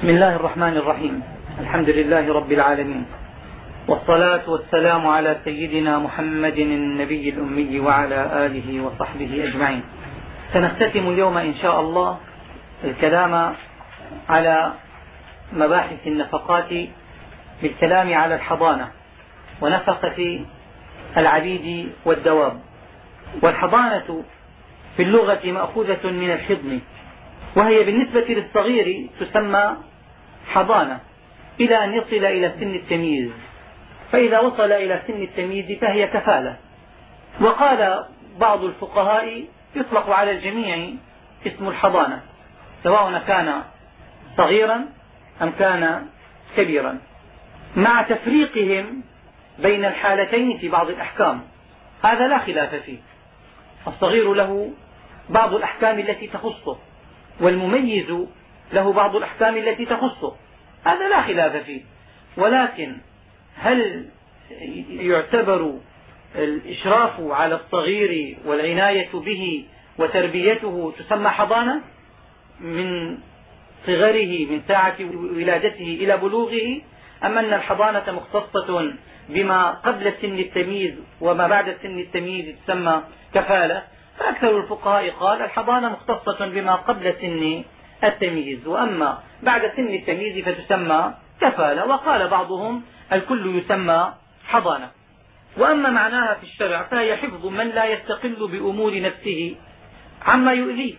بسم الله الرحمن الرحيم الحمد لله رب العالمين والصلاة والسلام على سيدنا محمد النبي الأمي وعلى آله وصحبه أجمعين سنختتم اليوم إن شاء الله الكلام على مباحث النفقات بالكلام على الحضانة ونفقة العبيد والدواب والحضانة في اللغة مأخوذة من الحضن وهي بالنسبة للصغير تسمى حضانة إلى أن يصل إلى سن التمييز. فإذا وصل إلى سن التمييز فهي كفالة. وقال بعض الفقهاء يطلق على الجميع اسم الحضانة سواء كان صغيرا أم كان كبيرا. مع تفريقهم بين الحالتين في بعض الأحكام هذا لا خلاف فيه. الصغير له بعض الأحكام التي تخصه والمميز له بعض الأحكام التي تخصه. هذا لا خلاف فيه. ولكن هل يعتبر الإشراف على الصغير والعناية به وتربيته تسمى حضانة؟ من صغره من ساعة ولادته إلى بلوغه؟ أم أن الحضانة مختصة بما قبل سن التمييز وما بعد سن التمييز تسمى كفالة؟ فأكثر الفقهاء قال الحضانة مختصة بما قبل سن التمييز. وأما بعد سن التمييز فتسمى كفالة وقال بعضهم الكل يسمى حضانة. وأما معناها في الشرع فهي حفظ من لا يستقل بأمور نفسه عما يؤذيه.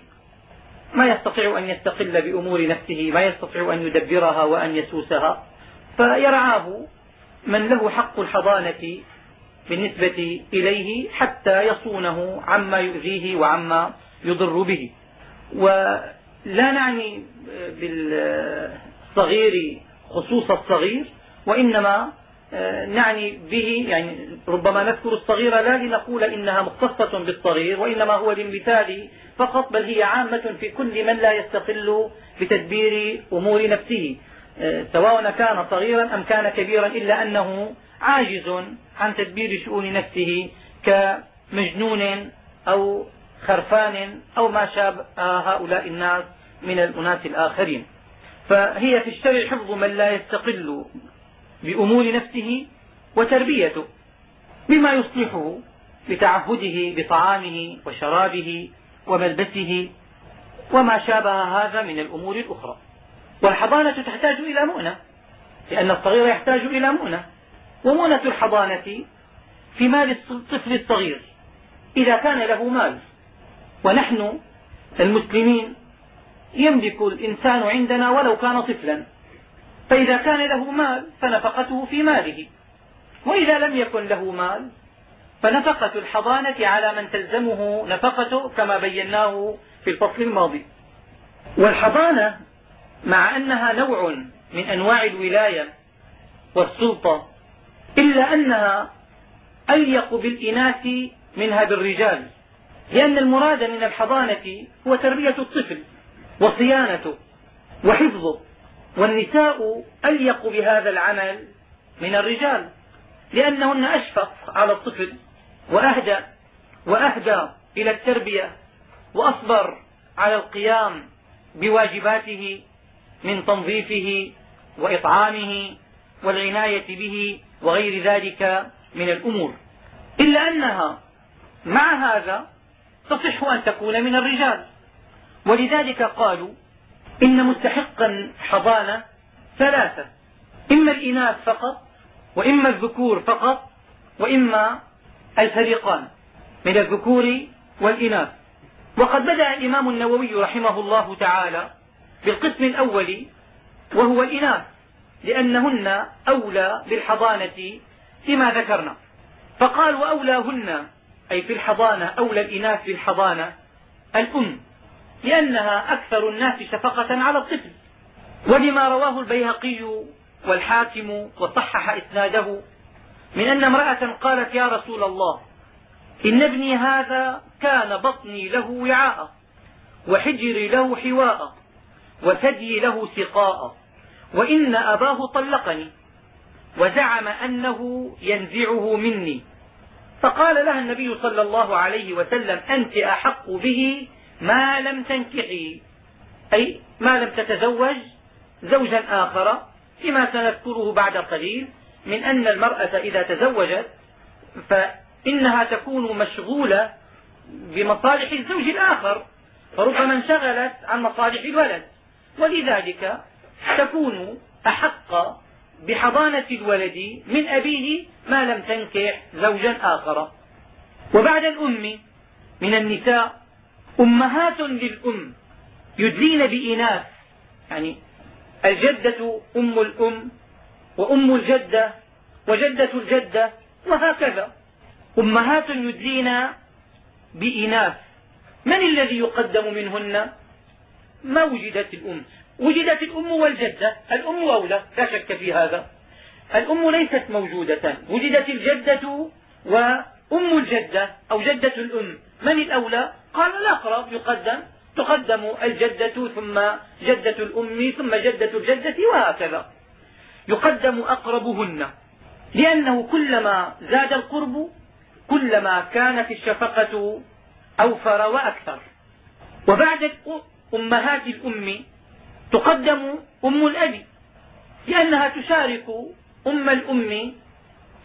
ما يستطيع أن يستقل بأمور نفسه ما يستطيع أن يدبرها وأن يسوسها. فيرعاه من له حق الحضانة بالنسبة إليه حتى يصونه عما يؤذيه وعما يضر به. ولا نعني بالصغير خصوص الصغير وإنما نعني به يعني ربما نذكر الصغير لا لنقول إنها مختصة بالصغير وإنما هو للمثال فقط بل هي عامة في كل من لا يستقل بتدبير أمور نفسه. سواء كان صغيرا أم كان كبيرا إلا أنه عاجز عن تدبير شؤون نفسه كمجنون أو خرفان أو ما شابه هؤلاء الناس من الأناس الآخرين. فهي في الشرع حفظ من لا يستقل بأمور نفسه وتربيته بما يصلحه لتعهده بطعامه وشرابه وملبسه وما شابه هذا من الأمور الأخرى. والحضانة تحتاج إلى مؤنة لأن الصغير يحتاج إلى مؤنة. ومؤنة الحضانة في مال الطفل الصغير إذا كان له مال. ونحن المسلمين يملك الإنسان عندنا ولو كان طفلا. فإذا كان له مال فنفقته في ماله. وإذا لم يكن له مال فنفقة الحضانة على من تلزمه نفقته كما بيناه في الفصل الماضي. والحضانة مع أنها نوع من أنواع الولاية والسلطة إلا أنها أليق بالإناث منها بالرجال. لأن المراد من الحضانة هو تربية الطفل وصيانته وحفظه والنساء أليق بهذا العمل من الرجال لأنهن أشفق على الطفل وأهدى وأهدى إلى التربية وأصبر على القيام بواجباته من تنظيفه وإطعامه والعناية به وغير ذلك من الأمور. إلا أنها مع هذا تصح أن تكون من الرجال. ولذلك قالوا إن مستحقا حضانة ثلاثة. إما الإناث فقط وإما الذكور فقط وإما الفريقان من الذكور والإناث. وقد بدأ الإمام النووي رحمه الله تعالى بالقسم الأول وهو الإناث لأنهن أولى بالحضانة فيما ذكرنا. فقال وأولاهن أي في الحضانة أولى الإناث بالحضانة الأم لأنها أكثر الناس شفقة على الطفل. ولما رواه البيهقي والحاكم وصحح إسناده من أن امرأة قالت يا رسول الله إن ابني هذا كان بطني له وعاء وحجري له حواء وثدي له سقاء وإن أباه طلقني وزعم أنه ينزعه مني. فقال لها النبي صلى الله عليه وسلم أنت أحق به ما لم تنكحي. أي ما لم تتزوج زوجا آخر فيما سنذكره بعد قليل من أن المرأة إذا تزوجت فإنها تكون مشغولة بمصالح الزوج الآخر فربما انشغلت عن مصالح الولد. ولذلك تكون أحق بحضانة الولد من أبيه ما لم تنكح زوجا آخر. وبعد الأم من النساء أمهات للأم يدلين بإناث يعني الجدة أم الأم وأم الجدة وجدة الجدة وهكذا. أمهات يدلين بإناث. من الذي يقدم منهن؟ ما وجدت الأم. وجدت الأم والجدة. الأم أولى لا شك في هذا. الأم ليست موجودة. وجدت الجدة وأم الجدة أو جدة الأم. من الأولى؟ قال الأقرب يقدم. تقدم الجدة ثم جدة الأم ثم جدة الجدة وهكذا. يقدم أقربهن. لأنه كلما زاد القرب كلما كانت الشفقة أوفر وأكثر. وبعد أمهات الأم تقدم أم الأب لأنها تشارك أم الأم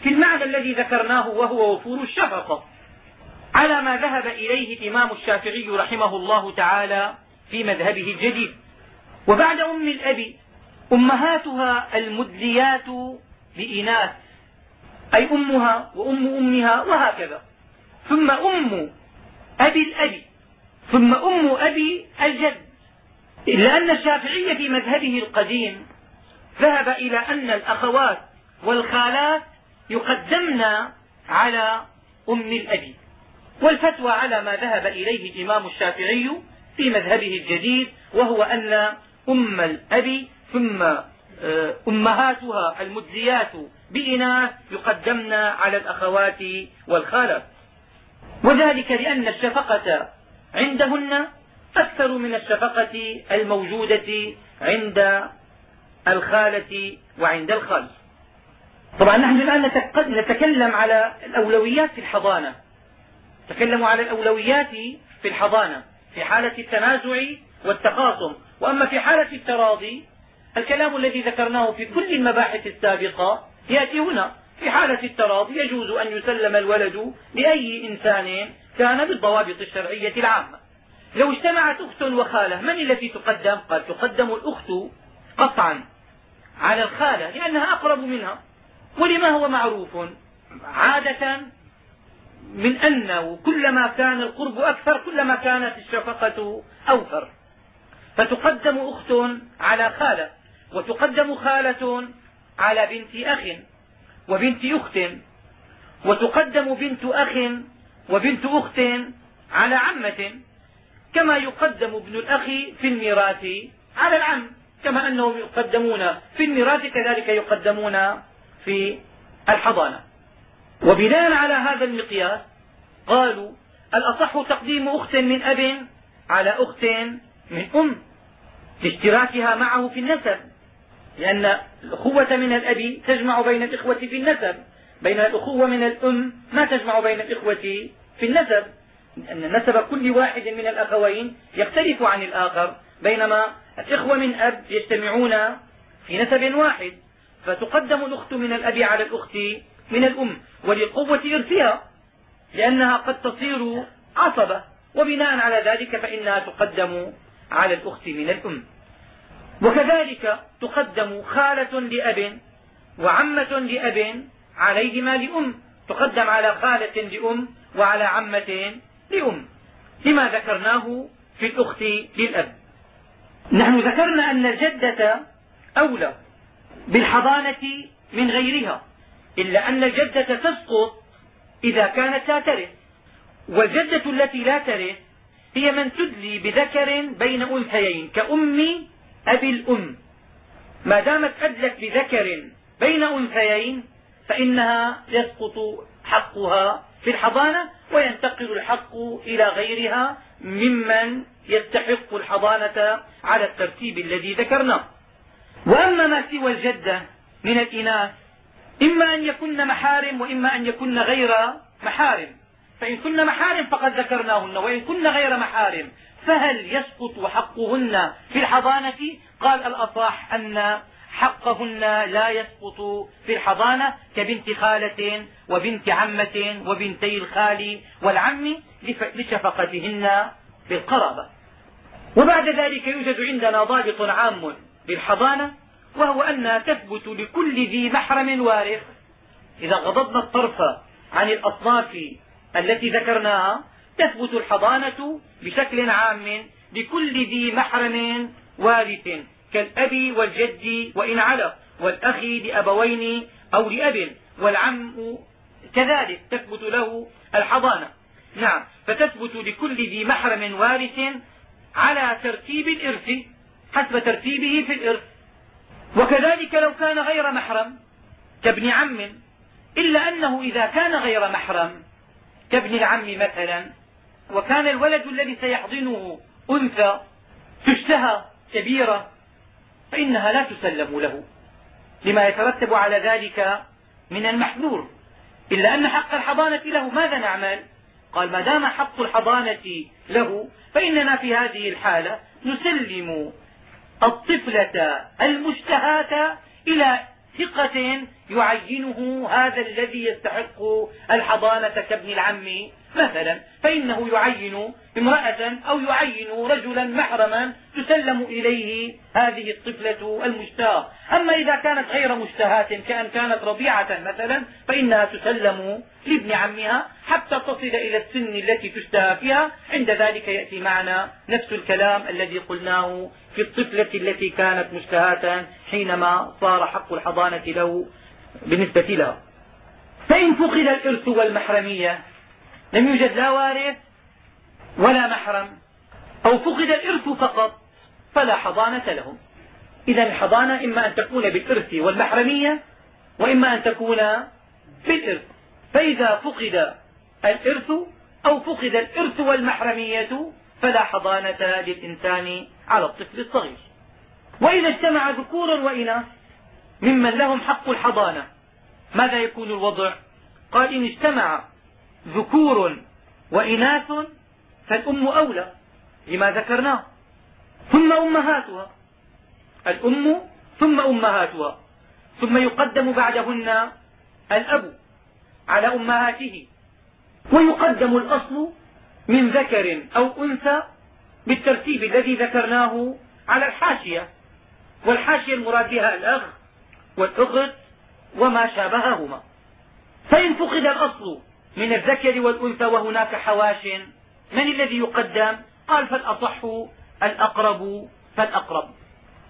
في المعنى الذي ذكرناه وهو وفور الشفقة على ما ذهب إليه الإمام الشافعي رحمه الله تعالى في مذهبه الجديد. وبعد أم الأب أمهاتها المدليات بإناث أي أمها وأم أمها وهكذا. ثم أم أبي الأب ثم أم أبي الجد. إلا أن الشافعي في مذهبه القديم ذهب إلى أن الأخوات والخالات يقدمن على أم الأب والفتوى على ما ذهب إليه الإمام الشافعي في مذهبه الجديد وهو أن أم الأب ثم آه، أمهاتها المجزيات بإناث يقدمن على الأخوات والخالات. وذلك لأن الشفقة عندهن أكثر من الشفقة الموجودة عند الخالة وعند الخال. طبعا نحن الآن نتكلم على الأولويات في الحضانة. نتكلم على الأولويات في الحضانة في حالة التنازع والتخاصم. وأما في حالة التراضي الكلام الذي ذكرناه في كل المباحث السابقة يأتي هنا. في حالة التراضي يجوز أن يسلم الولد لأي إنسان كان بالضوابط الشرعية العامة. لو اجتمعت أخت وخالة من التي تقدم؟ قال تقدم الأخت قطعا على الخالة لأنها أقرب منها. ولما هو معروف؟ عادة من أنه كلما كان القرب أكثر كلما كانت الشفقة أوفر. فتقدم أخت على خالة وتقدم خالة على بنت أخ وبنت أخت وتقدم بنت أخ وبنت أخت على عمة. كما يقدم ابن الأخ في الميراث. على العم كما أنهم يقدمون في الميراث كذلك يقدمون في الحضانة. وبناء على هذا المقياس قالوا الأصح تقديم أخت من أب على أخت من أم لاشتراكها معه في النسب لأن الأخوة من الأب تجمع بين الإخوة في النسب بين الأخوة من الأم ما تجمع بين الإخوة في النسب. أن نسب كل واحد من الأخوين يختلف عن الآخر بينما الإخوة من أب يجتمعون في نسب واحد فتقدم الأخت من الأب على الأخت من الأم وللقوة إرثها لأنها قد تصير عصبة وبناء على ذلك فإنها تقدم على الأخت من الأم. وكذلك تقدم خالة لأب وعمة لأب عليهما لأم تقدم على خالة لأم وعلى عمة لأم. لما ذكرناه في الأخت للأب. نحن ذكرنا أن الجدة أولى بالحضانة من غيرها إلا أن الجدة تسقط إذا كانت لا ترث والجدة التي لا ترث هي من تدلي بذكر بين أنثيين كأم أبي الأم. ما دامت أدلت بذكر بين أنثيين فإنها يسقط حقها في الحضانة وينتقل الحق إلى غيرها ممن يستحق الحضانة على الترتيب الذي ذكرناه. وأما ما سوى الجدة من الإناث إما أن يكن محارم وإما أن يكن غير محارم. فإن كن محارم فقد ذكرناهن وإن كن غير محارم فهل يسقط حقهن في الحضانة؟ قال الأصح أن حقهن لا يسقط في الحضانة كبنت خالة وبنت عمة وبنتي الخال والعم لشفقتهن بالقرابة. وبعد ذلك يوجد عندنا ضابط عام للحضانة وهو أنها تثبت لكل ذي محرم وارث. إذا غضضنا الطرف عن الأصناف التي ذكرناها تثبت الحضانة بشكل عام لكل ذي محرم وارث. كالأب والجد وإن علق والأخ لأبوين أو لأب والعم كذلك تثبت له الحضانة. نعم فتثبت لكل ذي محرم وارث على ترتيب الإرث حسب ترتيبه في الإرث. وكذلك لو كان غير محرم كابن عم إلا أنه إذا كان غير محرم كابن العم مثلا وكان الولد الذي سيحضنه أنثى تشتهى كبيرة فإنها لا تسلم له. لما يترتب على ذلك من المحذور. إلا أن حق الحضانة له. ماذا نعمل؟ قال ما دام حق الحضانة له فإننا في هذه الحالة نسلم الطفلة المشتهاة إلى ثقة يعينه هذا الذي يستحق الحضانة كابن العم مثلا فإنه يعين امرأة أو يعين رجلا محرما تسلم إليه هذه الطفلة المشتاة أما إذا كانت غير مشتهاة كأن كانت رضيعة مثلا فإنها تسلم لابن عمها حتى تصل إلى السن التي تشتهى فيها. عند ذلك يأتي معنا نفس الكلام الذي قلناه في الطفلة التي كانت مشتهاة حينما صار حق الحضانة له بالنسبة لها. فإن فقد الإرث والمحرمية لم يوجد لا وارث ولا محرم. أو فقد الإرث فقط فلا حضانة لهم. إذا الحضانة إما أن تكون بالإرث والمحرمية وإما أن تكون بالإرث. فإذا فقد الإرث أو فقد الإرث والمحرمية فلا حضانة للإنسان على الطفل الصغير. وإذا اجتمع ذكور وإناث ممن لهم حق الحضانة. ماذا يكون الوضع؟ قال إن اجتمع ذكور وإناث فالأم أولى لما ذكرناه ثم أمهاتها. الأم ثم أمهاتها. ثم يقدم بعدهن الأب على أمهاته. ويقدم الأصل من ذكر أو أنثى بالترتيب الذي ذكرناه على الحاشية. والحاشية المراد بها الأخ والأخت وما شابههما. فإن فقد الأصل من الذكر والأنثى وهناك حواش من الذي يقدم؟ قال فالأصح الأقرب فالأقرب.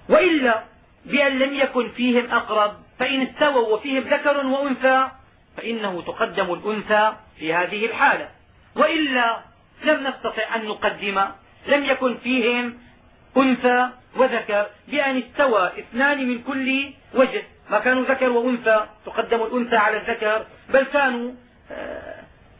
وإلا بأن لم يكن فيهم أقرب فإن استووا وفيهم ذكر وأنثى فإنه تقدم الأنثى في هذه الحالة. وإلا لم نستطع أن نقدم لم يكن فيهم أنثى وذكر بأن استوى اثنان من كل وجه. ما كانوا ذكر وأنثى تقدم الأنثى على الذكر بل كانوا آه،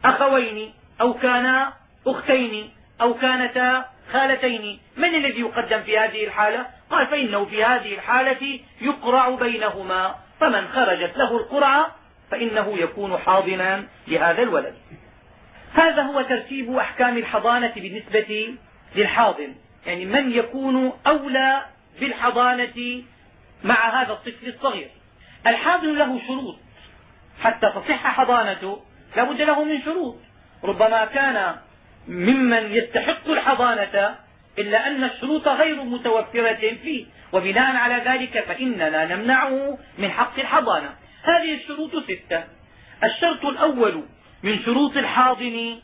أخوين أو كانا أختين أو كانتا خالتين. من الذي يقدم في هذه الحالة؟ قال فإنه في هذه الحالة يقرع بينهما. فمن خرجت له القرعة فإنه يكون حاضنا لهذا الولد. هذا هو ترتيب أحكام الحضانة بالنسبة للحاضن. يعني من يكون أولى بالحضانة مع هذا الطفل الصغير. الحاضن له شروط. حتى تصح حضانته لا بد له من شروط. ربما كان ممن يستحق الحضانة إلا أن الشروط غير متوفرة فيه. وبناء على ذلك فإننا نمنعه من حق الحضانة. هذه الشروط ستة. الشرط الأول من شروط الحاضن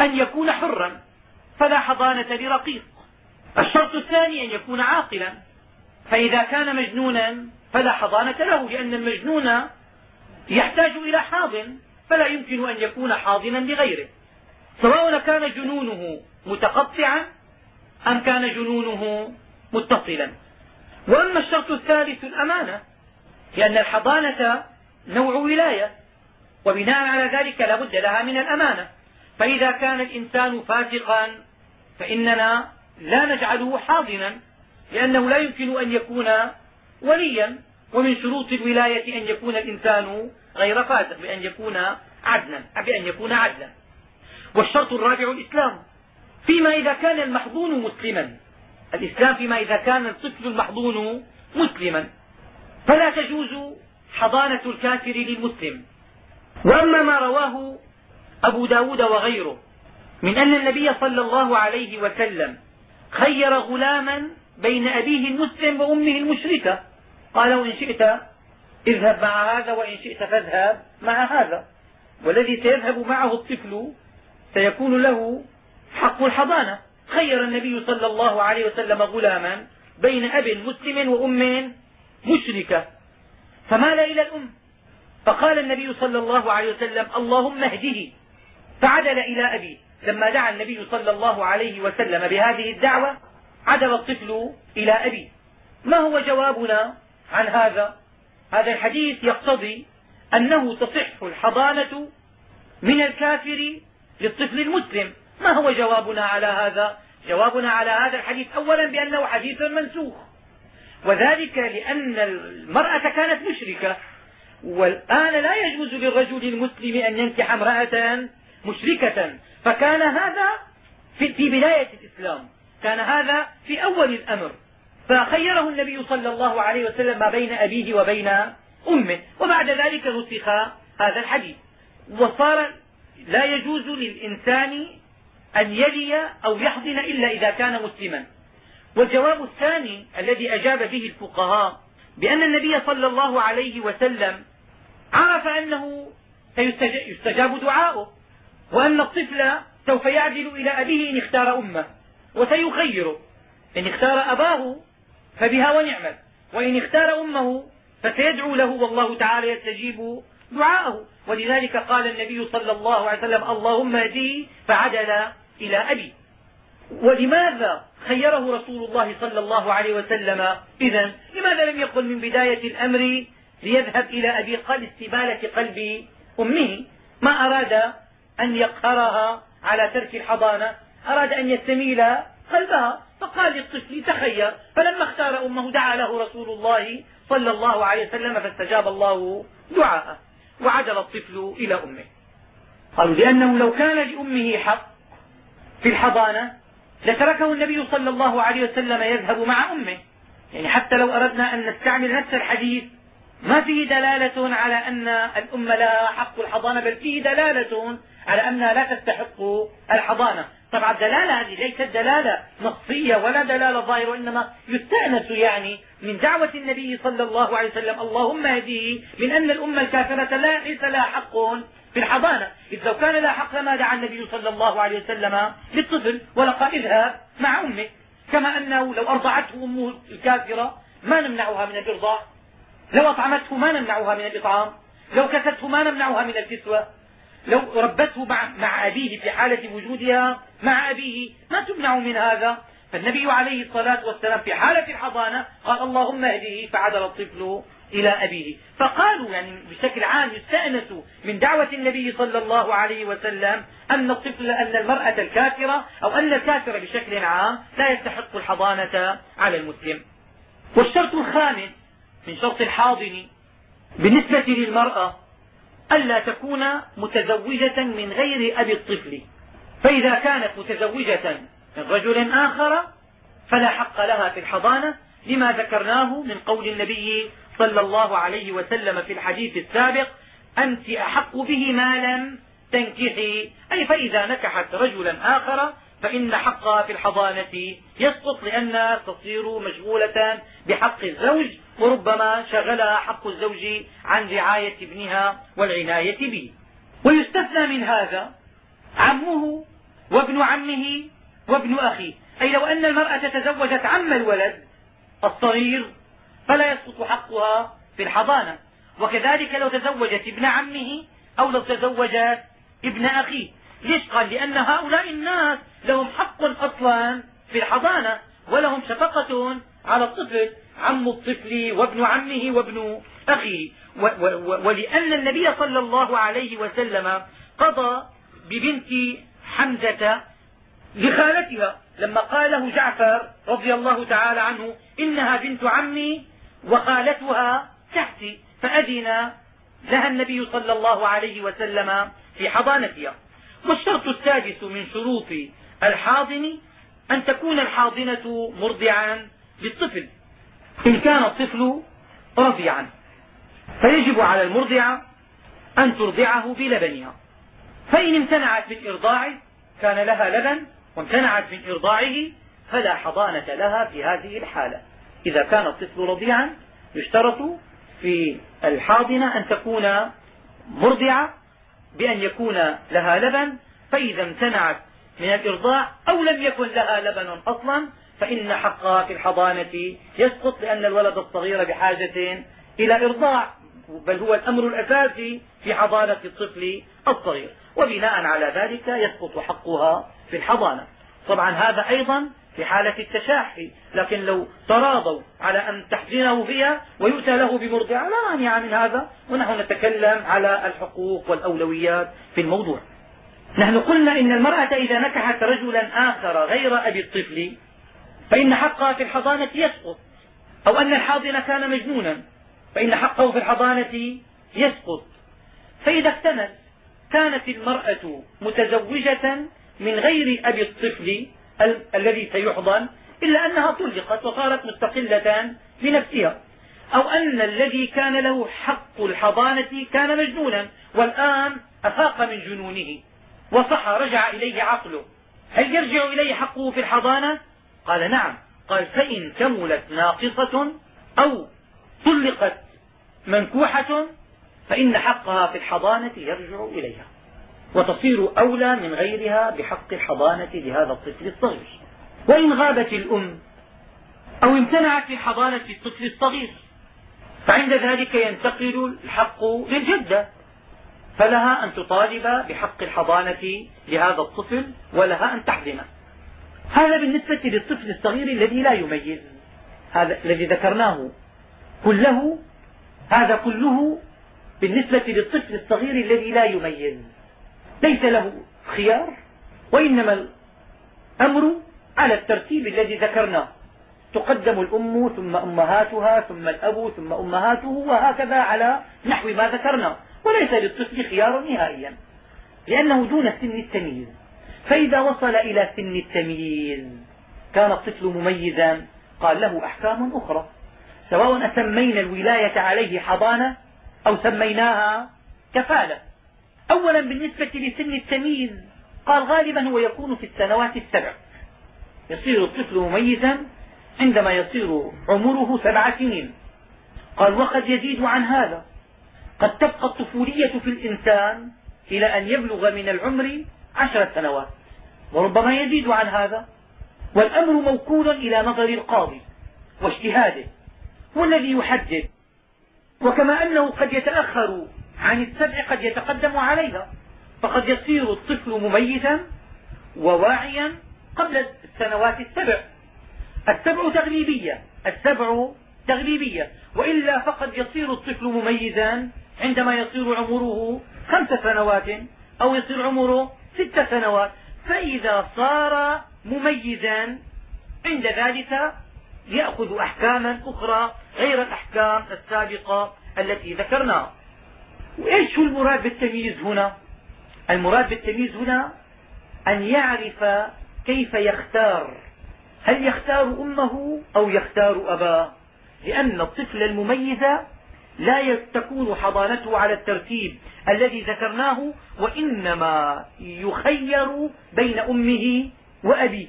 أن يكون حرا فلا حضانة لرقيق. الشرط الثاني أن يكون عاقلا فإذا كان مجنونا فلا حضانة له لأن المجنون يحتاج إلى حاضن فلا يمكن أن يكون حاضنا لغيره. سواء كان جنونه متقطعا أم كان جنونه متصلا. وأما الشرط الثالث الأمانة لأن الحضانة نوع ولاية وبناء على ذلك لا بد لها من الأمانة. فإذا كان الإنسان فاسقا فإننا لا نجعله حاضنا لأنه لا يمكن أن يكون وليا ومن شروط الولاية أن يكون الإنسان غير فاسق بأن يكون عدلا بأن يكون عدلا. والشرط الرابع الإسلام. فيما إذا كان المحضون مسلما. الإسلام فيما إذا كان الطفل المحضون مسلما. فلا تجوز حضانة الكافر للمسلم. وأما ما رواه أبو ب داود وغيره من أن النبي صلى الله عليه وسلم خير غلاما بين أبيه المسلم وأمه المشركة. قال وإن شئت اذهب مع هذا وإن شئت فاذهب مع هذا. والذي سيذهب معه الطفل سيكون له حق الحضانة. خير النبي صلى الله عليه وسلم غلاما بين أب مسلم وأم مشركة. فمال إلى الأم. فقال النبي صلى الله عليه وسلم اللهم اهده. فعدل إلى أبي. لما دعا النبي صلى الله عليه وسلم بهذه الدعوة عدل الطفل إلى أبي. ما هو جوابنا؟ عن هذا هذا الحديث يقتضي أنه تصح الحضانة من الكافر للطفل المسلم. ما هو جوابنا على هذا؟ جوابنا على هذا الحديث أولا بأنه حديث منسوخ. وذلك لأن المرأة كانت مشركة والآن لا يجوز للرجل المسلم أن ينكح امرأة مشركة. فكان هذا في, بداية الإسلام. كان هذا في أول الأمر. فخيره النبي صلى الله عليه وسلم ما بين أبيه وبين أمه. وبعد ذلك نسخ هذا الحديث. وصار لا يجوز للإنسان أن يلي أو يحضن إلا إذا كان مسلما. والجواب الثاني الذي أجاب به الفقهاء بأن النبي صلى الله عليه وسلم عرف أنه سيستجاب دعاؤه وأن الطفل سوف يعدل إلى أبيه إن اختار أمه وسيخيره. إن اختار أباه فبها ونعمت. وإن اختار أمه فسيدعو له والله تعالى يستجيب دعاءه. ولذلك قال النبي صلى الله عليه وسلم اللهم اهديه فعدل إلى أبي. ولماذا خيره رسول الله صلى الله عليه وسلم؟ إذا لماذا لم يقل من بداية الأمر ليذهب إلى أبي؟ قال استبالة قلب أمه. ما أراد أن يقهرها على ترك الحضانة؟ أراد أن يستميل قلبها. فقال للطفل تخير فلما اختار أمه دعا له رسول الله صلى الله عليه وسلم فاستجاب الله دعاءه. وعدل الطفل إلى أمه. قالوا لأنه لو كان لأمه حق في الحضانة لتركه النبي صلى الله عليه وسلم يذهب مع أمه. يعني حتى لو أردنا أن نستعمل نفس الحديث ما فيه دلالة على أن الأم لها حق الحضانة بل فيه دلالة على أنها لا تستحق الحضانة. طبعا الدلالة هذه ليست دلالة نصية ولا دلالة ظاهرة وإنما يستأنس يعني من دعوة النبي صلى الله عليه وسلم اللهم هديه من أن الأمة الكافرة لا ليس لها حق في الحضانة. إذ لو كان لها حق لما دعا النبي صلى الله عليه وسلم للطفل ولقى اذهب مع أمه. كما أنه لو أرضعته أمه الكافرة ما نمنعها من الإرضاع. لو أطعمته ما نمنعها من الإطعام. لو كسته ما نمنعها من الكسوة. لو ربته مع, مع أبيه في حالة وجودها مع أبيه ما تمنع من هذا؟ فالنبي عليه الصلاة والسلام في حالة الحضانة قال اللهم اهده. فعدل الطفل إلى أبيه. فقالوا يعني بشكل عام يستأنس من دعوة النبي صلى الله عليه وسلم أن الطفل أن المرأة الكافرة أو أن الكافر بشكل عام لا يستحق الحضانة على المسلم. والشرط الخامس من شرط الحاضن بالنسبة للمرأة ألا تكون متزوجة من غير أبي الطفل. فإذا كانت متزوجة من رجل آخر فلا حق لها في الحضانة لما ذكرناه من قول النبي صلى الله عليه وسلم في الحديث السابق أنت أحق به ما لم تنكحي. أي فإذا نكحت رجلا آخر فإن حقها في الحضانة يسقط لأنها تصير مشغولة بحق الزوج وربما شغلها حق الزوج عن رعاية ابنها والعناية به. ويستثنى من هذا عمه وابن عمه وابن أخيه. أي لو أن المرأة تزوجت عم الولد الصغير فلا يسقط حقها في الحضانة. وكذلك لو تزوجت ابن عمه أو لو تزوجت ابن أخيه. ليش قال لأن هؤلاء الناس لهم حق أصلا في الحضانة ولهم شفقة على الطفل. عم الطفل وابن عمه وابن أخيه. ولأن النبي صلى الله عليه وسلم قضى ببنت حمزة لخالتها لما قال له جعفر رضي الله تعالى عنه إنها بنت عمي وخالتها تحتي فأذن لها النبي صلى الله عليه وسلم في حضانتها. والشرط السادس من شروط الحاضن أن تكون الحاضنة مرضعا للطفل. إن كان الطفل رضيعا فيجب على المرضعة أن ترضعه بلبنها. فإن امتنعت من إرضاعه كان لها لبن وامتنعت من إرضاعه فلا حضانة لها في هذه الحالة. إذا كان الطفل رضيعا يشترط في الحاضنة أن تكون مرضعة بأن يكون لها لبن فإذا امتنعت من الإرضاع أو لم يكن لها لبن أصلا فإن حقها في الحضانة يسقط لأن الولد الصغير بحاجة إلى إرضاع بل هو الأمر الأساسي في حضانة الطفل الصغير. وبناء على ذلك يسقط حقها في الحضانة. طبعا هذا أيضا في حالة التشاحي لكن لو تراضوا على أن تحزنه فيها ويؤتى له بمرضعة لا مانع من هذا. ونحن نتكلم على الحقوق والأولويات في الموضوع. نحن قلنا إن المرأة إذا نكحت رجلا آخر غير أبي الطفل فإن حقها في الحضانة يسقط. أو أن الحاضن كان مجنونا فإن حقه في الحضانة يسقط. فإذا اكتمل كانت المرأة متزوجة من غير أبي الطفل ال الذي سيحضن إلا أنها طلقت وصارت مستقلة بنفسها أو أن الذي كان له حق الحضانة كان مجنونا والآن أفاق من جنونه. وصح رجع إليه عقله. هل يرجع إليه حقه في الحضانة؟ قال نعم. قال فإن كملت ناقصة أو طلقت منكوحة فإن حقها في الحضانة يرجع إليها. وتصير أولى من غيرها بحق الحضانة لهذا الطفل الصغير. وإن غابت الأم أو امتنعت من حضانة الطفل الصغير فعند ذلك ينتقل الحق للجدة. فلها أن تطالب بحق الحضانة لهذا الطفل ولها أن تحضنه هذا بالنسبة للطفل الصغير الذي لا يميز. هذا الذي ذكرناه كله هذا كله بالنسبة للطفل الصغير الذي لا يميز. ليس له خيار وإنما الأمر على الترتيب الذي ذكرناه. تقدم الأم ثم أمهاتها ثم الأب ثم أمهاته وهكذا على نحو ما ذكرنا وليس للطفل خيار نهائيا لأنه دون سن التمييز. فإذا وصل إلى سن التمييز كان الطفل مميزا قال له أحكام أخرى. سواء أسمينا الولاية عليه حضانة أو سميناها كفالة. أولا بالنسبة لسن التمييز قال غالبا هو يكون في السنوات السبع. يصير الطفل مميزا عندما يصير عمره سبع سنين. قال وقد يزيد عن هذا. قد تبقى الطفولية في الإنسان إلى أن يبلغ من العمر عشر سنوات. وربما يزيد عن هذا. والأمر موكول إلى نظر القاضي واجتهاده هو الذي يحدد وكما أنه قد يتأخر عن السبع قد يتقدم عليها فقد يصير الطفل مميزا وواعيا قبل السنوات السبع. السبع تغليبية السبع تغليبية وإلا فقد يصير الطفل مميزا عندما يصير عمره خمس سنوات أو يصير عمره ست سنوات. فإذا صار مميزا عند ذلك يأخذ أحكاما أخرى غير الأحكام السابقة التي ذكرناها. وإيش هو المراد بالتمييز هنا؟ المراد بالتمييز هنا أن يعرف كيف يختار. هل يختار أمه أو يختار أباه؟ لأن الطفل المميز لا تكون حضانته على الترتيب الذي ذكرناه وإنما يخير بين أمه وأبيه.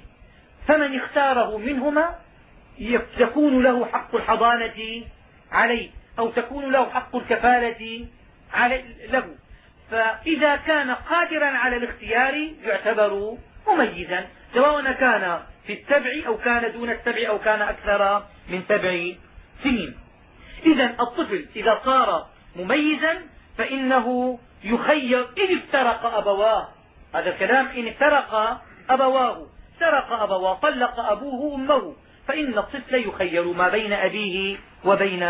فمن اختاره منهما يكون له حق الحضانة عليه أو تكون له حق الكفالة له. فإذا كان قادرا على الاختيار يعتبر مميزا سواء كان في السبع أو كان دون السبع أو كان أكثر من سبع سنين. إذا الطفل إذا صار مميزا فإنه يخير إن افترق أبواه. هذا الكلام إن افترق أبواه. افترق أبواه طلق أبوه أمه فإن الطفل يخير ما بين أبيه وبين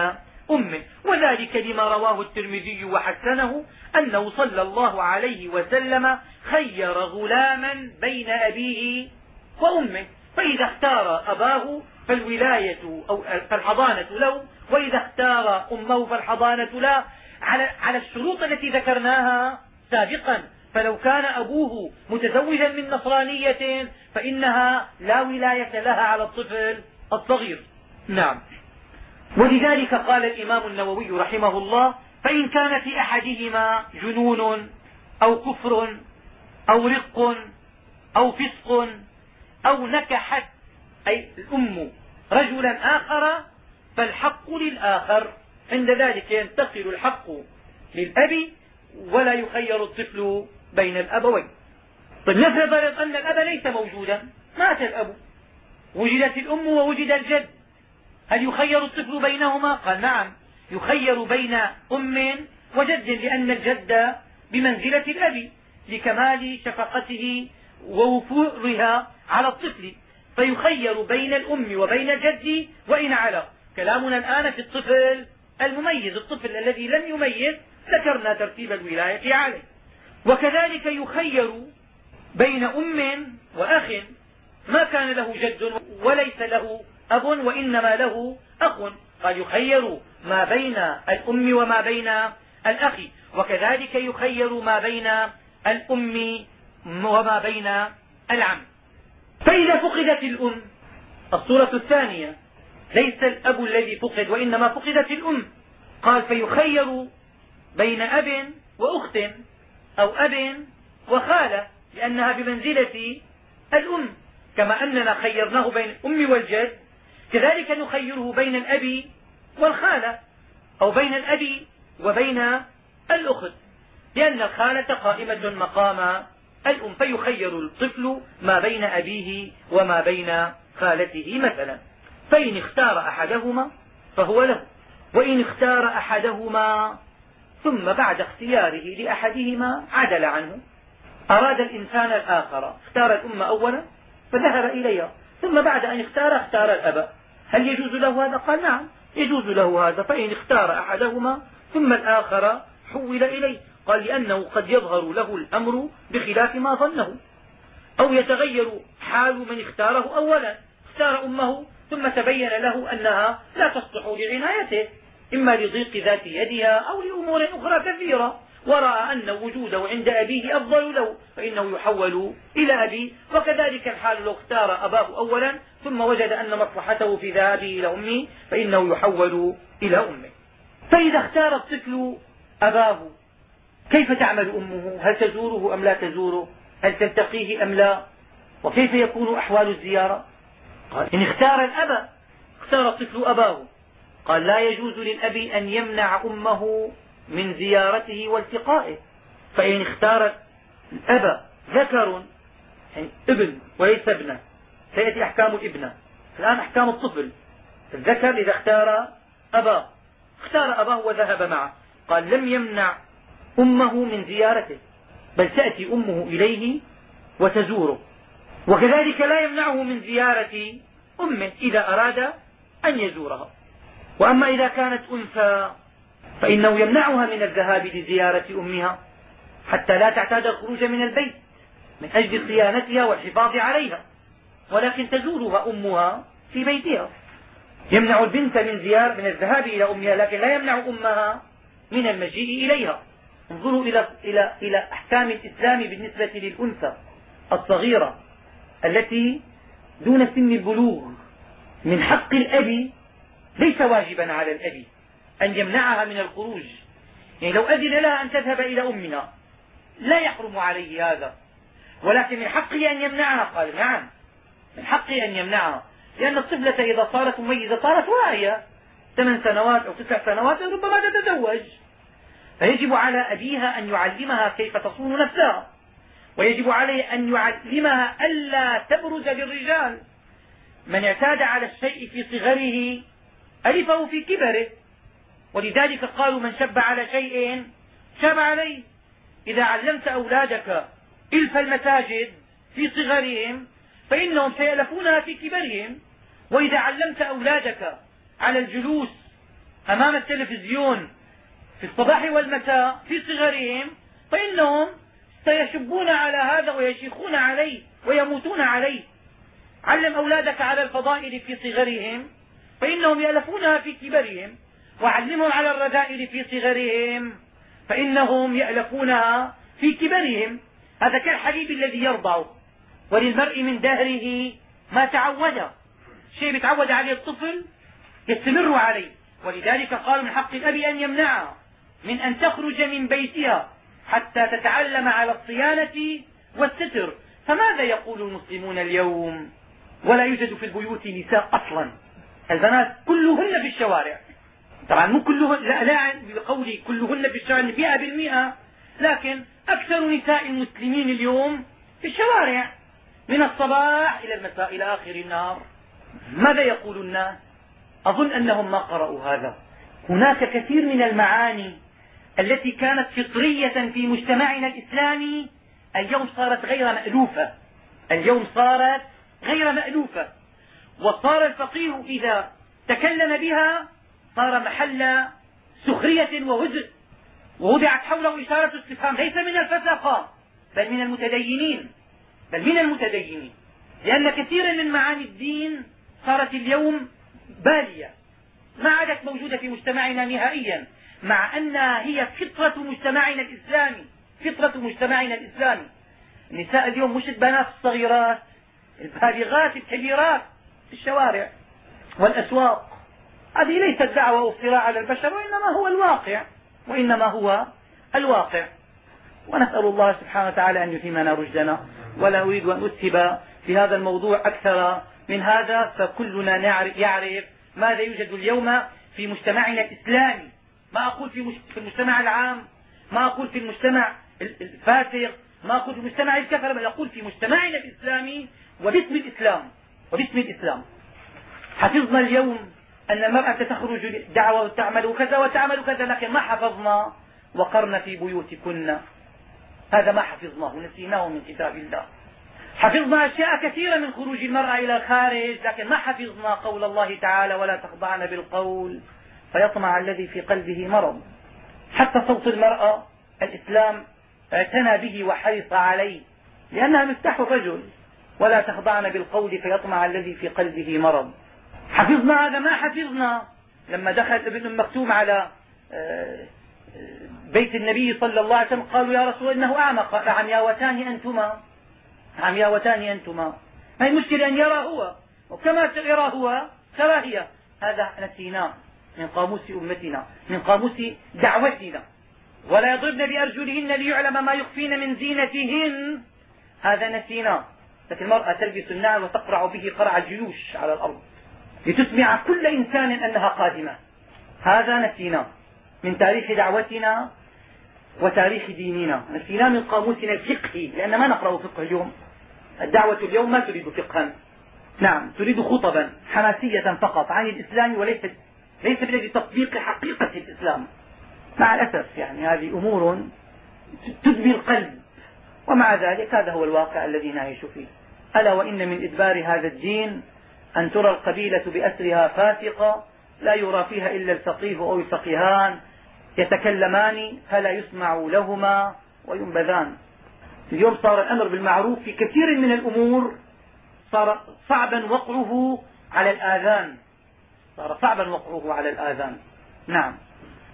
أمه. وذلك لما رواه الترمذي وحسنه أنه صلى الله عليه وسلم خير غلاما بين أبيه وأمه. فإذا اختار أباه فالولاية أو الحضانة له وإذا اختار أمه فالحضانة له. على على الشروط التي ذكرناها سابقا. فلو كان أبوه متزوجا من نصرانية فإنها لا ولاية لها على الطفل الصغير. نعم. ولذلك قال الإمام النووي رحمه الله فإن كان في أحدهما جنون أو كفر أو رق أو فسق أو نكحت أي الأم رجلا آخر فالحق للآخر. عند ذلك ينتقل الحق للأب ولا يخير الطفل بين الأبوين. طيب نفرض أن الأب ليس موجودا. مات الأب. وجدت الأم ووجد الجد. هل يخير الطفل بينهما؟ قال نعم. يخير بين أم وجد لأن الجد بمنزلة الأب لكمال شفقته ووفورها على الطفل. فيخير بين الأم وبين الجد. وإن على. كلامنا الآن في الطفل المميز. الطفل الذي لم يميز ذكرنا ترتيب الولاية عليه. وكذلك يخير بين أم وأخ ما كان له جد وليس له أب وإنما له أخ. قال يخير ما بين الأم وما بين الأخ. وكذلك يخير ما بين الأم وما بين العم. فإذا فقدت الأم الصورة الثانية ليس الأب الذي فقد وإنما فقدت الأم. قال فيخير بين أب وأخت. أو أب وخالة لأنها بمنزلة الأم كما أننا خيرناه بين الأم والجد كذلك نخيره بين الأب والخالة أو بين الأب وبين الأخت لأن الخالة قائمة مقام الأم فيخير الطفل ما بين أبيه وما بين خالته مثلا. فإن اختار أحدهما فهو له وإن اختار أحدهما ثم بعد اختياره لأحدهما عدل عنه. أراد الإنسان الآخر. اختار الأم أولا فذهب إليها. ثم بعد أن اختار اختار الأب. هل يجوز له هذا؟ قال نعم يجوز له هذا. فإن اختار أحدهما ثم الآخر حول إليه. قال لأنه قد يظهر له الأمر بخلاف ما ظنه. أو يتغير حال من اختاره أولا. اختار أمه ثم تبين له أنها لا تصلح لعنايته. إما لضيق ذات يدها أو لأمور أخرى كثيرة. ورأى أن وجوده عند أبيه أفضل له فإنه يحول إلى أبيه. وكذلك الحال لو اختار أباه أولا ثم وجد أن مصلحته في ذهابه إلى أمه فإنه يحول إلى أمه. فإذا اختار الطفل أباه كيف تعمل أمه؟ هل تزوره أم لا تزوره؟ هل تلتقيه أم لا؟ وكيف يكون أحوال الزيارة؟ قال إن اختار الأب اختار الطفل أباه. قال لا يجوز للأب أن يمنع أمه من زيارته والتقائه. فإن اختار الأب ذكر يعني ابن وليس ابنة سيأتي أحكام الابنة. الآن أحكام الطفل. الذكر إذا اختار أباه. اختار أباه وذهب معه. قال لم يمنع أمه من زيارته بل تأتي أمه إليه وتزوره. وكذلك لا يمنعه من زيارة أمه إذا أراد أن يزورها. وأما إذا كانت أنثى فإنه يمنعها من الذهاب لزيارة أمها حتى لا تعتاد الخروج من البيت من أجل صيانتها والحفاظ عليها ولكن تزورها أمها في بيتها. يمنع البنت من زيار من الذهاب إلى أمها لكن لا يمنع أمها من المجيء إليها. انظروا إلى إلى إلى أحكام الإسلام بالنسبة للأنثى الصغيرة التي دون سن البلوغ من حق الأب ليس واجبا على الأب أن يمنعها من الخروج. يعني لو أذن لها أن تذهب إلى أمها لا يحرم عليه هذا. ولكن من حقه أن يمنعها قال نعم من حقه أن يمنعها. لأن الطفلة إذا صارت مميزة صارت واعية. ثمان سنوات أو تسع سنوات ربما تتزوج. فيجب على أبيها أن يعلمها كيف تصون نفسها. ويجب عليه أن يعلمها ألا تبرز للرجال. من اعتاد على الشيء في صغره ألفه في كبره. ولذلك قالوا من شب على شيء شاب عليه. إذا علمت أولادك إلف المساجد في صغرهم فإنهم سيألفونها في كبرهم. وإذا علمت أولادك على الجلوس أمام التلفزيون في الصباح والمساء في صغرهم فإنهم سيشبون على هذا ويشيخون عليه ويموتون عليه. علم أولادك على الفضائل في صغرهم فإنهم يألفونها في كبرهم وعلمهم على الرذائل في صغرهم فإنهم يألفونها في كبرهم. هذا كالحليب الذي يرضع وللمرء من دهره ما تعود. شيء بيتعود عليه الطفل يستمر عليه. ولذلك قال من حق الأب أن يمنعها من أن تخرج من بيتها حتى تتعلم على الصيانة والستر. فماذا يقول المسلمون اليوم؟ ولا يوجد في البيوت نساء أصلا. البنات كلهن في الشوارع طبعا مو كلهن لا, لا بقولي كلهن في الشوارع مئة بالمئة. لكن أكثر نساء المسلمين اليوم في الشوارع من الصباح إلى المساء إلى آخر النهار. ماذا يقول الناس؟ أظن أنهم ما قرأوا هذا. هناك كثير من المعاني التي كانت فطرية في مجتمعنا الإسلامي. اليوم صارت غير مألوفة. اليوم صارت غير مألوفة. وصار الفقيه إذا تكلم بها صار محل سخرية وهزء ووضعت حوله إشارة استفهام. ليس من الفسقة بل من المتدينين. بل من المتدينين. لأن كثيرا من معاني الدين صارت اليوم بالية. ما عادت موجودة في مجتمعنا نهائيا. مع أنها هي فطرة مجتمعنا الإسلامي. فطرة مجتمعنا الإسلامي. النساء اليوم مش البنات الصغيرات البالغات الكبيرات. في الشوارع والأسواق. هذه ليست دعوة وافتراء على البشر وإنما هو الواقع وإنما هو الواقع. ونسأل الله سبحانه وتعالى أن يتمنا رشدنا ولا أريد أن أسهب في هذا الموضوع أكثر من هذا فكلنا يعرف ماذا يوجد اليوم في مجتمعنا الإسلامي. ما أقول في المجتمع العام ما أقول في المجتمع الفاسق ما أقول في المجتمع الكفر بل أقول في مجتمعنا الإسلامي وباسم الإسلام. وباسم الإسلام. حفظنا اليوم أن المرأة تخرج دعوة وتعمل كذا وتعمل كذا لكن ما حفظنا وقرن في بيوتكن. هذا ما حفظناه نسيناه من كتاب الله. حفظنا أشياء كثيرة من خروج المرأة إلى الخارج لكن ما حفظنا قول الله تعالى ولا تخضعن بالقول فيطمع الذي في قلبه مرض. حتى صوت المرأة الإسلام اعتنى به وحرص عليه لأنها مفتاح الرجل. ولا تخضعن بالقول فيطمع الذي في قلبه مرض. حفظنا هذا ما حفظنا. لما دخل ابن مكتوم على آه، بيت النبي صلى الله عليه وسلم قالوا يا رسول إنه اعمى قال عمياوتان أنتما. عمياوتان أنتما. ما هي المشكلة؟ أن يرى هو. وكما يرى هو ترى هي هذا نسيناه من قاموس أمتنا من قاموس دعوتنا. ولا يضربن بأرجلهن ليعلم ما يخفين من زينتهن. هذا نسيناه لكن المرأة تلبس النعل وتقرع به قرع الجيوش على الأرض لتسمع كل إنسان أنها قادمة. هذا نسيناه من تاريخ دعوتنا وتاريخ ديننا. نسيناه من قاموسنا الفقهي لأن ما نقرأ فقه اليوم. الدعوة اليوم ما تريد فقها. نعم تريد خطبا حماسية فقط عن الإسلام وليست ليس بلد تطبيق حقيقة الإسلام. مع الأسف يعني هذه أمور تدمي القلب. ومع ذلك هذا هو الواقع الذي نعيش فيه. ألا وإن من إدبار هذا الدين أن ترى القبيلة بأسرها فاسقة لا يرى فيها إلا الفقيه أو الفقيهان يتكلمان فلا يسمع لهما وينبذان. اليوم صار الأمر بالمعروف في كثير من الأمور صار صعبا وقعه على الآذان. صار صعبا وقعه على الآذان. نعم.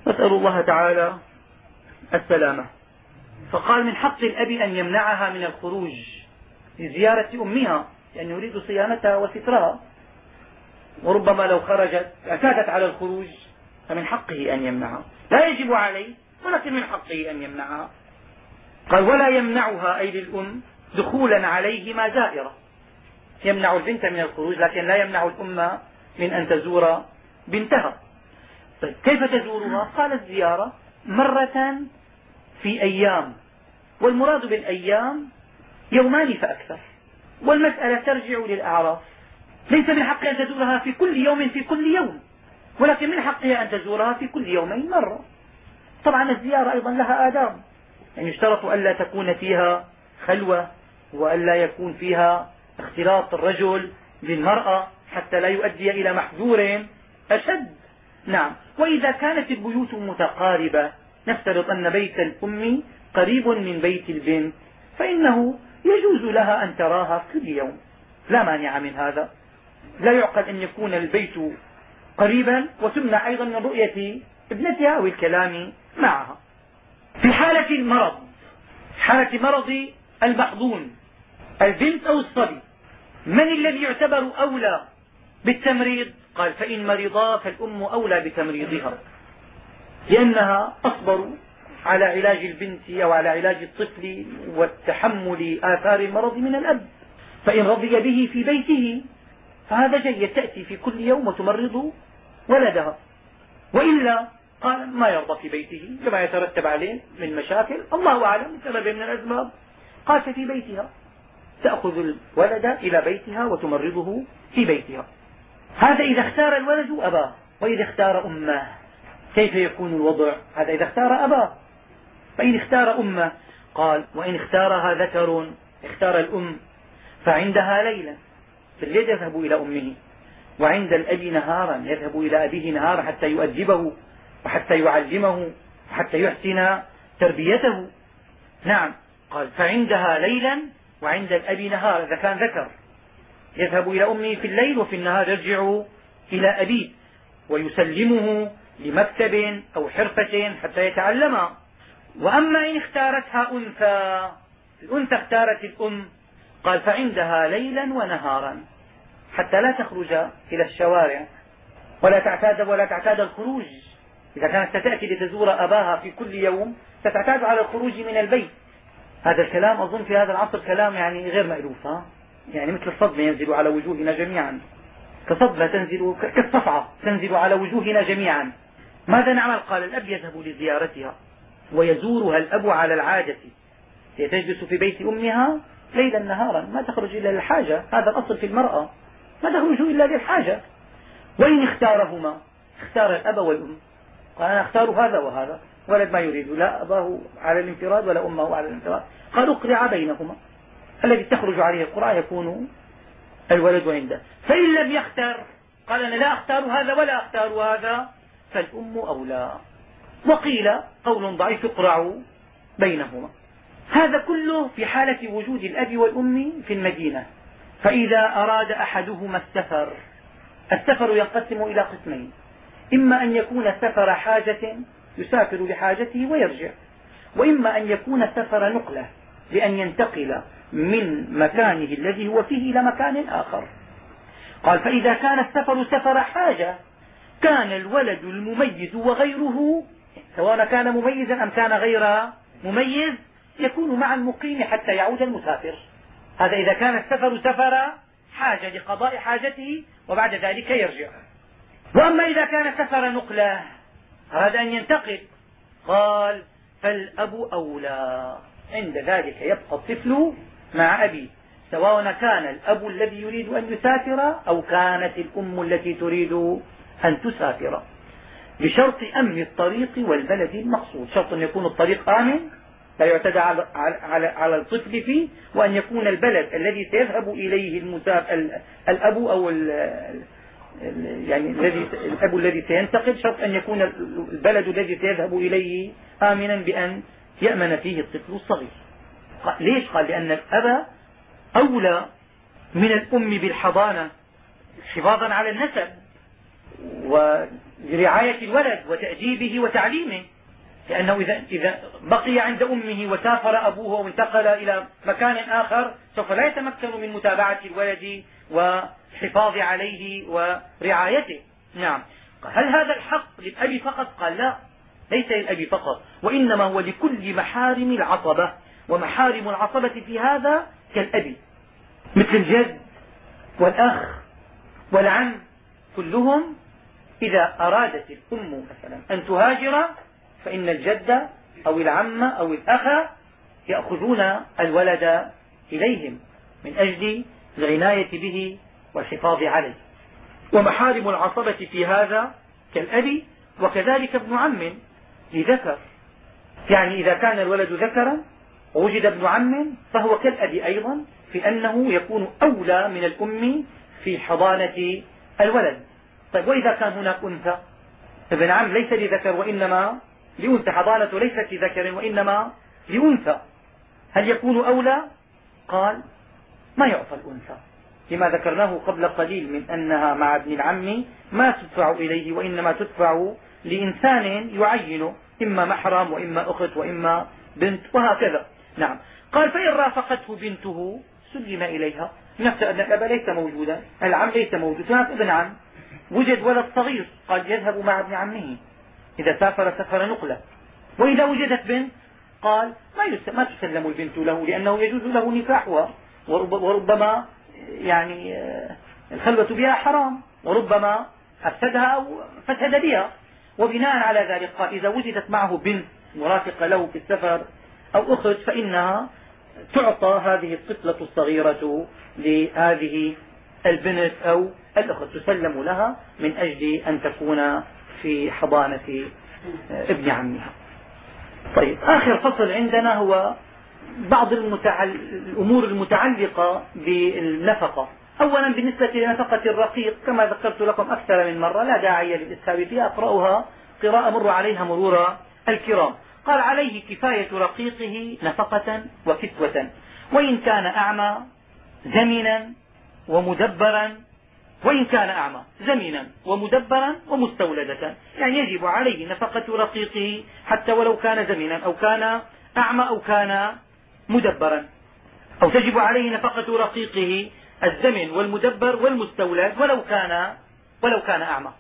نسأل الله تعالى السلامة. فقال من حق الأب أن يمنعها من الخروج. لزيارة أمها لأنه يريد صيانتها وسترها. وربما لو خرجت اعتادت على الخروج فمن حقه أن يمنعها. لا يجب عليه ولكن من حقه أن يمنعها. قال ولا يمنعها أي للأم دخولا عليهما زائرة. يمنع البنت من الخروج لكن لا يمنع الأم من أن تزور بنتها. طيب كيف تزورها؟ قال الزيارة مرة في أيام. والمراد بالأيام يومان فأكثر. والمسألة ترجع للأعراف. ليس من حقها أن تزورها في كل يوم في كل يوم ولكن من حقها أن تزورها في كل يومين مرة. طبعا الزيارة أيضا لها آداب. يعني يشترط ألا تكون فيها خلوة وألا يكون فيها اختلاط الرجل بالمرأة حتى لا يؤدي إلى محذور أشد. نعم. وإذا كانت البيوت متقاربة نفترض أن بيت الأم قريب من بيت البنت فإنه يجوز لها أن تراها كل يوم. لا مانع من هذا. لا يعقل أن يكون البيت قريبا وتمنع أيضا من رؤية ابنتها أو الكلام معها. في حالة المرض حالة مرض المحضون البنت أو الصبي من الذي يعتبر أولى بالتمريض؟ قال فإن مرضا فالأم أولى بتمريضها لأنها أصبر على علاج البنت أو على علاج الطفل والتحمل آثار المرض من الأب. فإن رضي به في بيته فهذا جيد تأتي في كل يوم وتمرض ولدها وإلا قال ما يرضى في بيته لما يترتب عليه من مشاكل. الله أعلم سبب من الأسباب. قال في بيتها تأخذ الولد إلى بيتها وتمرضه في بيتها. هذا إذا اختار الولد أباه وإذا اختار أمه كيف يكون الوضع؟ هذا إذا اختار أباه. فإن اختار أمة قال وإن اختارها ذكر اختار الأم فعندها ليلا في الليل يذهب إلى أمه وعند الأب نهارا يذهب إلى أبيه نهارا حتى يؤدبه وحتى يعلمه وحتى يحسن تربيته. نعم قال فعندها ليلا وعند الأب نهارا إذا كان ذكر. يذهب إلى أمه في الليل وفي النهار يرجع إلى أبيه ويسلمه لمكتب أو حرفة حتى يتعلمها وأما إن اختارتها أنثى الأنثى اختارت الأم قال فعندها ليلا ونهارا حتى لا تخرج إلى الشوارع ولا تعتاد ولا تعتاد الخروج. إذا كانت ستأتي لتزور أباها في كل يوم ستعتاد على الخروج من البيت. هذا الكلام أظن في هذا العصر كلام يعني غير مألوف ها؟ يعني مثل الصدمة ينزل على وجوهنا جميعا. كصدمة تنزل كالصفعة تنزل على وجوهنا جميعا. ماذا نعمل؟ قال الأب يذهب لزيارتها. ويزورها الأب على العادة هي تجلس في بيت أمها ليلا نهارا ما تخرج إلا للحاجة. هذا الأصل في المرأة. ما تخرج إلا للحاجة. وإن اختارهما اختار الأب والأم. قال أنا أختار هذا وهذا. ولد ما يريد لا أباه على الانفراد ولا أمه على الانفراد. قال اقرع بينهما. الذي تخرج عليه القرعة يكون الولد عنده. فإن لم يختار قال أنا لا أختار هذا ولا أختار هذا فالأم أولى. وقيل قول ضعيف يقرع بينهما. هذا كله في حالة وجود الأب والأم في المدينة. فإذا أراد أحدهما السفر السفر ينقسم إلى قسمين. إما أن يكون سفر حاجة يسافر لحاجته ويرجع وإما أن يكون سفر نقلة لأن ينتقل من مكانه الذي هو فيه إلى مكان آخر. قال فإذا كان السفر سفر حاجة كان الولد المميز وغيره سواء كان مميزا أم كان غير مميز يكون مع المقيم حتى يعود المسافر. هذا إذا كان السفر سفر حاجة لقضاء حاجته وبعد ذلك يرجع. وأما إذا كان سفر نقلة أراد أن ينتقل قال فالأب أولى. عند ذلك يبقى الطفل مع أبيه سواء كان الأب الذي يريد أن يسافر أو كانت الأم التي تريد أن تسافر. بشرط أمن الطريق والبلد المقصود. شرط أن يكون الطريق آمن لا يعتدى على, على, على الطفل فيه وأن يكون البلد الذي سيذهب إليه الأب أو يعني الذي الأب الذي سينتقل. شرط أن يكون البلد الذي سيذهب إليه آمنا بأن يأمن فيه الطفل الصغير. ليش؟ قال لأن الأب أولى من الأم بالحضانة حفاظا على النسب. ولرعاية الولد وتأديبه وتعليمه. لأنه إذا, إذا بقي عند أمه وسافر أبوه وانتقل إلى مكان آخر سوف لا يتمكن من متابعة الولد والحفاظ عليه ورعايته. نعم. هل هذا الحق للأب فقط؟ قال لا ليس للأب فقط. وإنما هو لكل محارم العصبة. ومحارم العصبة في هذا كالأب. مثل الجد والأخ والعم كلهم إذا أرادت الأم مثلا أن تهاجر فإن الجد أو العم أو الأخ يأخذون الولد إليهم من أجل العناية به والحفاظ عليه. ومحارم العصبة في هذا كالأب وكذلك ابن عم لذكر. يعني إذا كان الولد ذكرا ووجد ابن عم فهو كالأب أيضا في أنه يكون أولى من الأم في حضانة الولد. طيب وإذا كان هناك أنثى ابن عم ليس لذكر وإنما لأنثى حضانة ليست لذكر وإنما لأنثى. هل يكون أولى؟ قال ما يعطى الأنثى. لما ذكرناه قبل قليل من أنها مع ابن العم ما تدفع إليه وإنما تدفع لإنسان يعين إما محرم وإما أخت وإما بنت وهكذا. نعم. قال فإن رافقته بنته سلم إليها. نفس أن الأب ليس موجودا العم ليس موجود هناك ابن عم. وجد ولد صغير قال يذهب مع ابن عمه. إذا سافر سفر نقلة. وإذا وجدت بنت قال ما ما تسلم البنت له لأنه يجوز له نكاحها. وربما يعني آه، الخلوة بها حرام. وربما أفسدها أو فسد بها. وبناء على ذلك قال إذا وجدت معه بنت مرافقة له في السفر أو أخت فإنها تعطى هذه الطفلة الصغيرة لهذه البنت أو الأخت تسلم لها من أجل أن تكون في حضانة ابن عمها. طيب آخر فصل عندنا هو بعض المتعل... الأمور المتعلقة بالنفقة. أولا بالنسبة لنفقة الرقيق كما ذكرت لكم أكثر من مرة لا داعي للإسهاب فيها أقرأها. قراءة مر عليها مرور الكرام. قال عليه كفاية رقيقه نفقة وكسوة وإن كان أعمى زمنا ومدبرا وإن كان أعمى زمنا ومدبرا ومستولدة. يعني يجب عليه نفقة رقيقه حتى ولو كان زمنا أو كان أعمى أو كان مدبرا. أو تجب عليه نفقة رقيقه الزمن والمدبر والمستولد ولو كان ولو كان أعمى.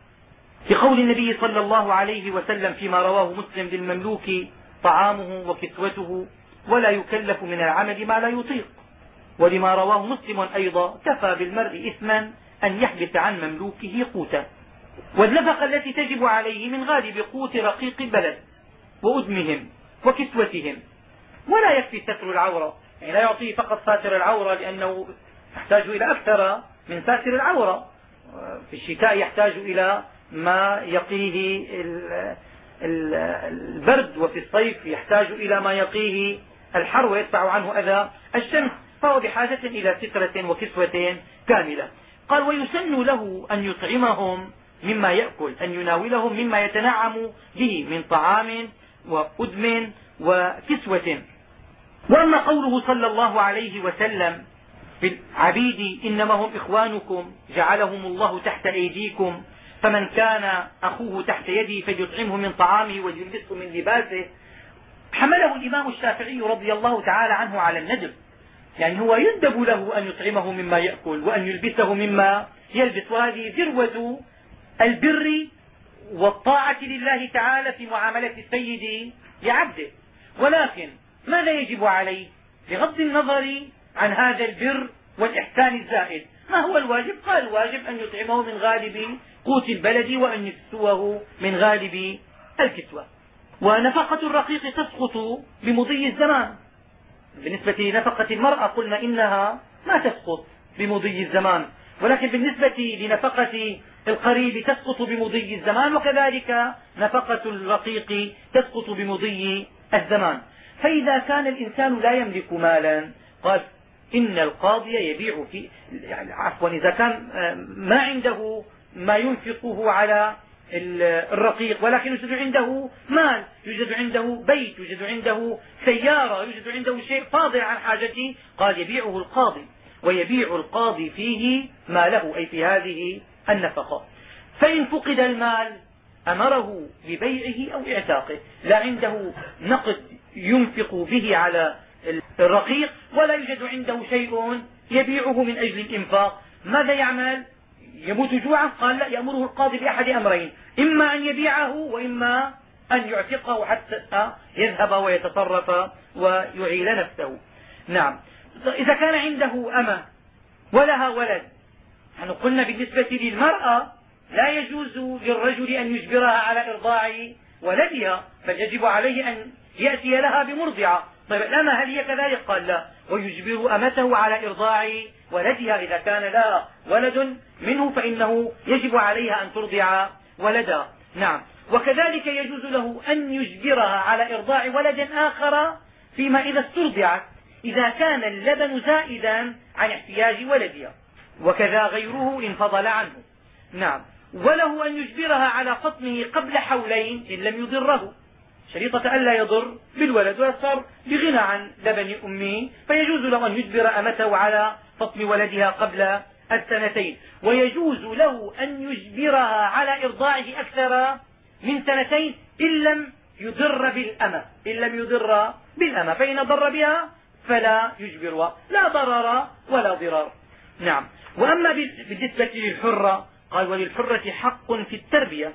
في قول النبي صلى الله عليه وسلم فيما رواه مسلم للمملوك طعامه وكسوته ولا يكلف من العمل ما لا يطيق. ولما رواه مسلم أيضا كفى بالمرء إثما أن يحبس عن مملوكه قوتا. والنفقة التي تجب عليه من غالب قوت رقيق البلد وأدمهم وكسوتهم. ولا يكفي ستر العورة يعني لا يعطيه فقط ساتر العورة لأنه يحتاج إلى أكثر من ساتر العورة. في الشتاء يحتاج إلى ما يقيه البرد وفي الصيف يحتاج إلى ما يقيه الحر ويدفع عنه أذى الشمس. فهو بحاجة إلى سترة وكسوة كاملة. قال ويسن له أن يطعمهم مما يأكل أن يناولهم مما يتنعم به من طعام وأدم وكسوة. وأما قوله صلى الله عليه وسلم في العبيد إنما هم إخوانكم جعلهم الله تحت أيديكم فمن كان أخوه تحت يده فليطعمه من طعامه وليلبسه من لباسه. حمله الإمام الشافعي رضي الله تعالى عنه على الندب. يعني هو يندب له أن يطعمه مما يأكل وأن يلبسه مما يلبس. وهذه ذروة البر والطاعة لله تعالى في معاملة السيد لعبده. ولكن ماذا يجب عليه؟ بغض النظر عن هذا البر والإحسان الزائد. ما هو الواجب؟ قال الواجب أن يطعمه من غالب قوت البلد وأن يكسوه من غالب الكسوة. ونفقة الرقيق تسقط بمضي الزمان. بالنسبة لنفقة المرأة قلنا إنها ما تسقط بمضي الزمان ولكن بالنسبة لنفقة القريب تسقط بمضي الزمان وكذلك نفقة الرقيق تسقط بمضي الزمان. فإذا كان الإنسان لا يملك مالا قال إن القاضي يبيع في يعني عفوا إذا كان ما عنده ما ينفقه على الرقيق ولكن يوجد عنده مال يوجد عنده بيت يوجد عنده سيارة يوجد عنده شيء فاضل عن حاجته قال يبيعه القاضي ويبيع القاضي فيه ماله أي في هذه النفقة. فإن فقد المال أمره ببيعه أو إعتاقه لا عنده نقد ينفق به على الرقيق ولا يوجد عنده شيء يبيعه من أجل الإنفاق. ماذا يعمل؟ يموت جوعا قال لا يأمره القاضي بأحد أمرين إما أن يبيعه وإما أن يعتقه حتى يذهب ويتصرف ويعيل نفسه. نعم. إذا كان عنده أمة ولها ولد نحن قلنا بالنسبة للمرأة لا يجوز للرجل أن يجبرها على إرضاع ولدها بل يجب عليه أن يأتي لها بمرضعة. طيب الأمة هل هي كذلك؟ قال لا. ويجبر أمته على إرضاع ولدها إذا كان لها ولد منه فإنه يجب عليها أن ترضع ولدها نعم. وكذلك يجوز له أن يجبرها على إرضاع ولد آخر فيما إذا استرضعت إذا كان اللبن زائدا عن احتياج ولدها. وكذا غيره إن فضل عنه. نعم. وله أن يجبرها على فطمه قبل حولين إن لم يضره. شريطة ألا يضر بالولد ويصار بغنى عن لبن أمه فيجوز له أن يجبر أمته على فطم ولدها قبل السنتين. ويجوز له أن يجبرها على إرضاعه أكثر من سنتين إن لم يضر بالأمة. إن لم يضر بالأمة. فإن ضر بها فلا يجبرها لا ضرر ولا ضرار. نعم. وأما بالنسبة للحرة قال وللحرة حق في التربية.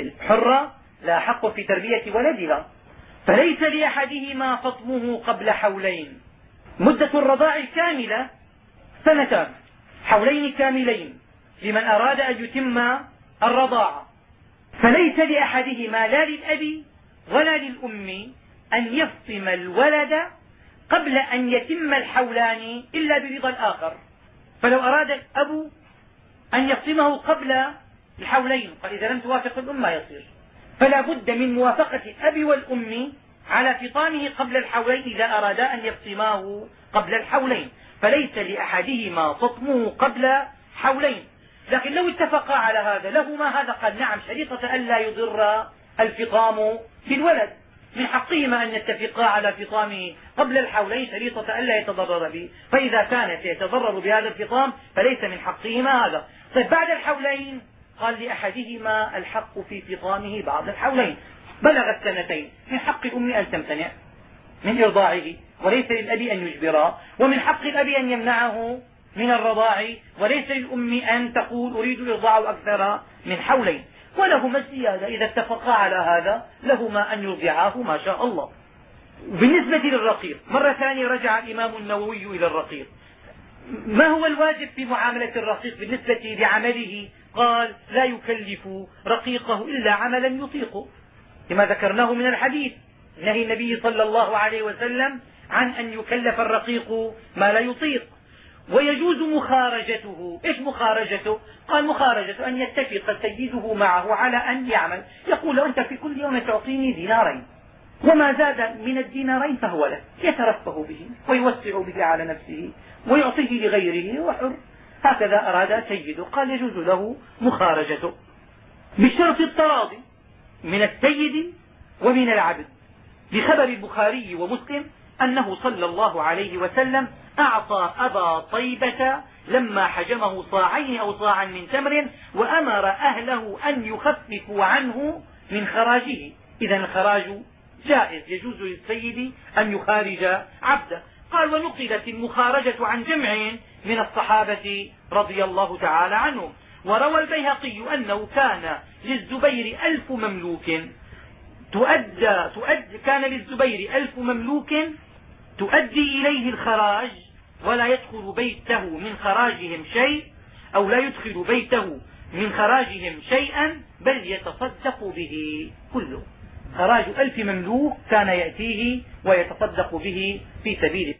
الحرة لا حق في تربية ولدها. فليس لأحدهما فطمه قبل حولين. مدة الرضاع الكاملة سنتان حولين كاملين لمن أراد أن يتم الرضاعة فليس لأحدهما لا للأب ولا للأم أن يفطم الولد قبل أن يتم الحولان إلا برضا الآخر. فلو أراد الأب أن يفطمه قبل الحولين قال إذا لم توافق الأم ما يصير. فلا بد من موافقة الأب والأم على فطامه قبل الحولين إذا أرادا أن يفطماه قبل الحولين. فليس لأحدهما فطمه قبل حولين. لكن لو اتفقا على هذا لهما هذا قال نعم شريطة ألا يضر الفطام بالولد من حقهما أن يتفقا على فطامه قبل الحولين شريطة ألا يتضرر به. فإذا كانت يتضرر بهذا الفطام فليس من حقهما هذا. طيب بعد الحولين قال لأحدهما الحق في فطامه بعد الحولين. بلغ السنتين. من حق الأم أن تمتنع؟ من إرضاعه. وليس للأب أن يجبره ومن حق الأب أن يمنعه من الرضاع وليس للأم أن تقول أريد إرضاع أكثر من حولين. ولهما الزيادة؟ إذا اتفقا على هذا لهما أن يرضعاه ما شاء الله. بالنسبة للرقيق مرة ثانية رجع الإمام النووي إلى الرقيق. ما هو الواجب في معاملة الرقيق بالنسبة لعمله؟ قال لا يكلف رقيقه إلا عملا يطيقه. لما ذكرناه من الحديث نهي النبي صلى الله عليه وسلم عن أن يكلف الرقيق ما لا يطيق. ويجوز مخارجته. إيش مخارجته؟ قال مخارجته أن يتفق سيده معه على أن يعمل. يقول له أنت في كل يوم تعطيني دينارين. وما زاد من الدينارين فهو له يترفه به ويوسع به على نفسه ويعطيه لغيره وحر. هكذا أراد سيده قال يجوز له مخارجته. بشرط التراضي من السيد ومن العبد. بخبر البخاري ومسلم أنه صلى الله عليه وسلم أعطى أبا طيبة لما حجمه صاعين أو صاعا من تمر وأمر أهله أن يخففوا عنه من خراجه. إذا الخراج جائز يجوز للسيد أن يخارج عبده. قال ونقلت المخارجة عن جمع من الصحابة رضي الله تعالى عنهم. وروى البيهقي أنه كان للزبير ألف مملوك. تؤدى, تؤدى كان للزبير ألف مملوك تؤدي إليه الخراج ولا يدخل بيته من خراجهم شيء أو لا يدخل بيته من خراجهم شيئا بل يتصدق به كله. خراج ألف مملوك كان يأتيه ويتصدق به في سبيل